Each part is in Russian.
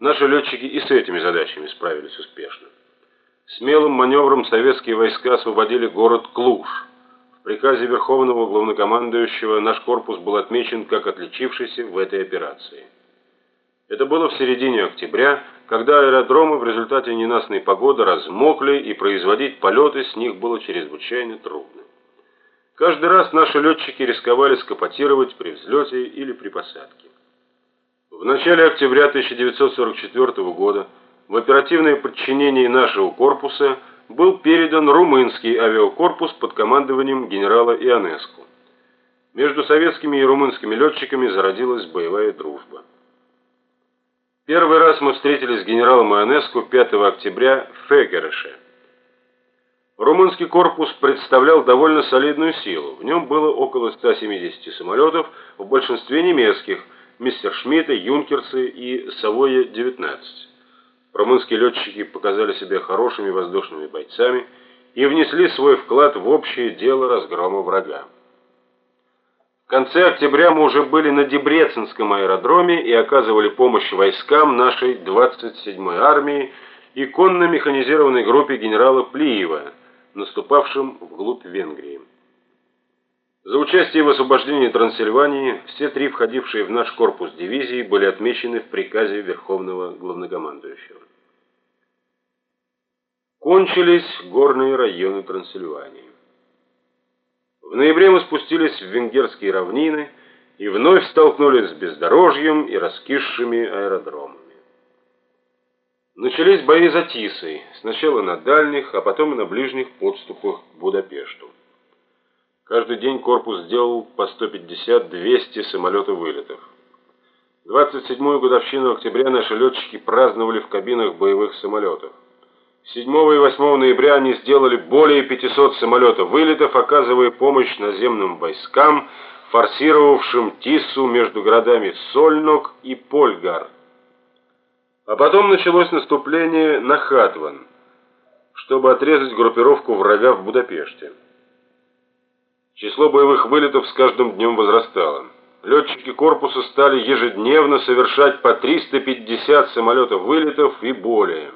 Наши летчики и с этими задачами справились успешно. Смелым маневром советские войска освободили город Клуш. В приказе Верховного Главнокомандующего наш корпус был отмечен как отличившийся в этой операции. Это было в середине октября, когда аэродромы в результате ненастной погоды размокли и производить полеты с них было чрезвычайно трудно. Каждый раз наши летчики рисковали скопотировать при взлете или при посадке. В начале октября 1944 года в оперативное подчинение нашего корпуса был передан румынский авиакорпус под командованием генерала Ионеску. Между советскими и румынскими летчиками зародилась боевая дружба. Первый раз мы встретились с генералом Ионеску 5 октября в Фегереше. Румынский корпус представлял довольно солидную силу. В нем было около 170 самолетов, в большинстве немецких, Мессершмитты, Юнкерсы и Савоя-19. Румынские летчики показали себя хорошими воздушными бойцами и внесли свой вклад в общее дело разгрома врага. В конце октября мы уже были на Дебреценском аэродроме и оказывали помощь войскам нашей 27-й армии и конно-механизированной группе генерала Плиева, наступавшим вглубь Венгрии. За участие в освобождении Трансильвании все три входившие в наш корпус дивизии были отмечены в приказе Верховного Главнокомандующего. Кончились горные районы Трансильвании. В ноябре мы спустились в венгерские равнины и вновь столкнулись с бездорожьем и раскисшими аэродромами. Начались бои за Тисой, сначала на дальних, а потом и на ближних подступах к Будапешту. Каждый день корпус сделал по 150-200 самолетов вылетов. 27-ю годовщину октября наши летчики праздновали в кабинах боевых самолетов. 7 и 8 ноября они сделали более 500 самолетов вылетов, оказывая помощь наземным войскам, форсировавшим Тиссу между городами Сольнок и Польгар. А потом началось наступление на Хатван, чтобы отрезать группировку врага в Будапеште. Число боевых вылетов с каждым днем возрастало. Летчики корпуса стали ежедневно совершать по 350 самолетов вылетов и более.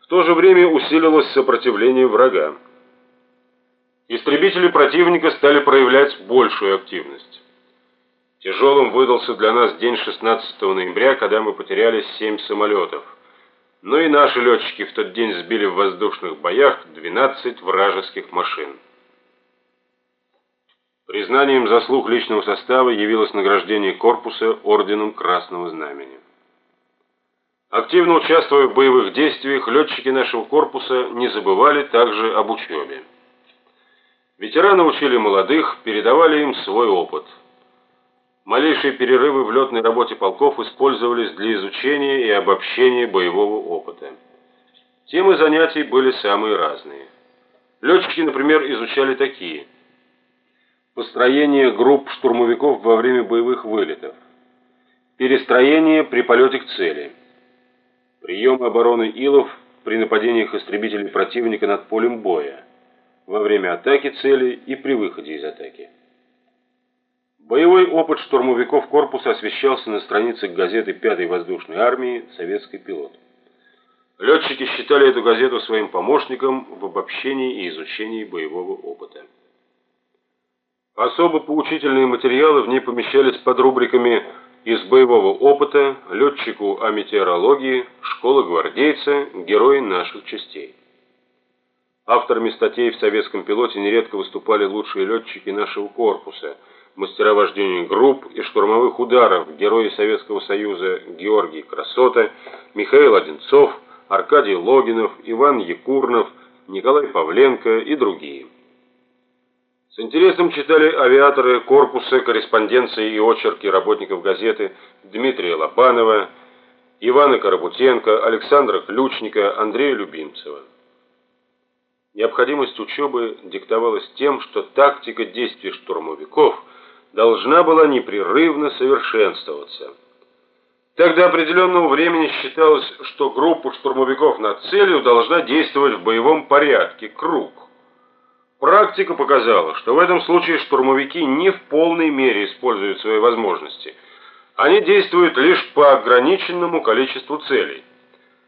В то же время усилилось сопротивление врага. Истребители противника стали проявлять большую активность. Тяжелым выдался для нас день 16 ноября, когда мы потеряли 7 самолетов. Но и наши летчики в тот день сбили в воздушных боях 12 вражеских машин. Признанием заслуг личного состава явилось награждение корпуса орденом Красного Знамени. Активно участвуя в боевых действиях, летчики нашего корпуса не забывали также об учебе. Ветераны учили молодых, передавали им свой опыт. Малейшие перерывы в летной работе полков использовались для изучения и обобщения боевого опыта. Темы занятий были самые разные. Летчики, например, изучали такие: построение групп штурмовиков во время боевых вылетов, перестроение при полете к цели, Прием обороны Илов при нападениях истребителей противника над полем боя, во время атаки цели и при выходе из атаки. Боевой опыт штурмовиков корпуса освещался на страницах газеты 5-й воздушной армии «Советский пилот». Летчики считали эту газету своим помощником в обобщении и изучении боевого опыта. Особо поучительные материалы в ней помещались под рубриками из боевого опыта, летчику о метеорологии, школа гвардейца, герои наших частей. Авторами статей в советском пилоте нередко выступали лучшие летчики нашего корпуса, мастера вождения групп и штурмовых ударов, герои Советского Союза Георгий Красота, Михаил Одинцов, Аркадий Логинов, Иван Якурнов, Николай Павленко и другие. С интересом читали авиаторы корпуса корреспонденции и очерки работников газеты Дмитрия Лобанова, Ивана Карабутенко, Александра Ключника, Андрея Любимцева. Необходимость учебы диктовалась тем, что тактика действий штурмовиков должна была непрерывно совершенствоваться. Так до определенного времени считалось, что группа штурмовиков над целью должна действовать в боевом порядке, круг. Практика показала, что в этом случае штурмовики не в полной мере используют свои возможности, Они действуют лишь по ограниченному количеству целей.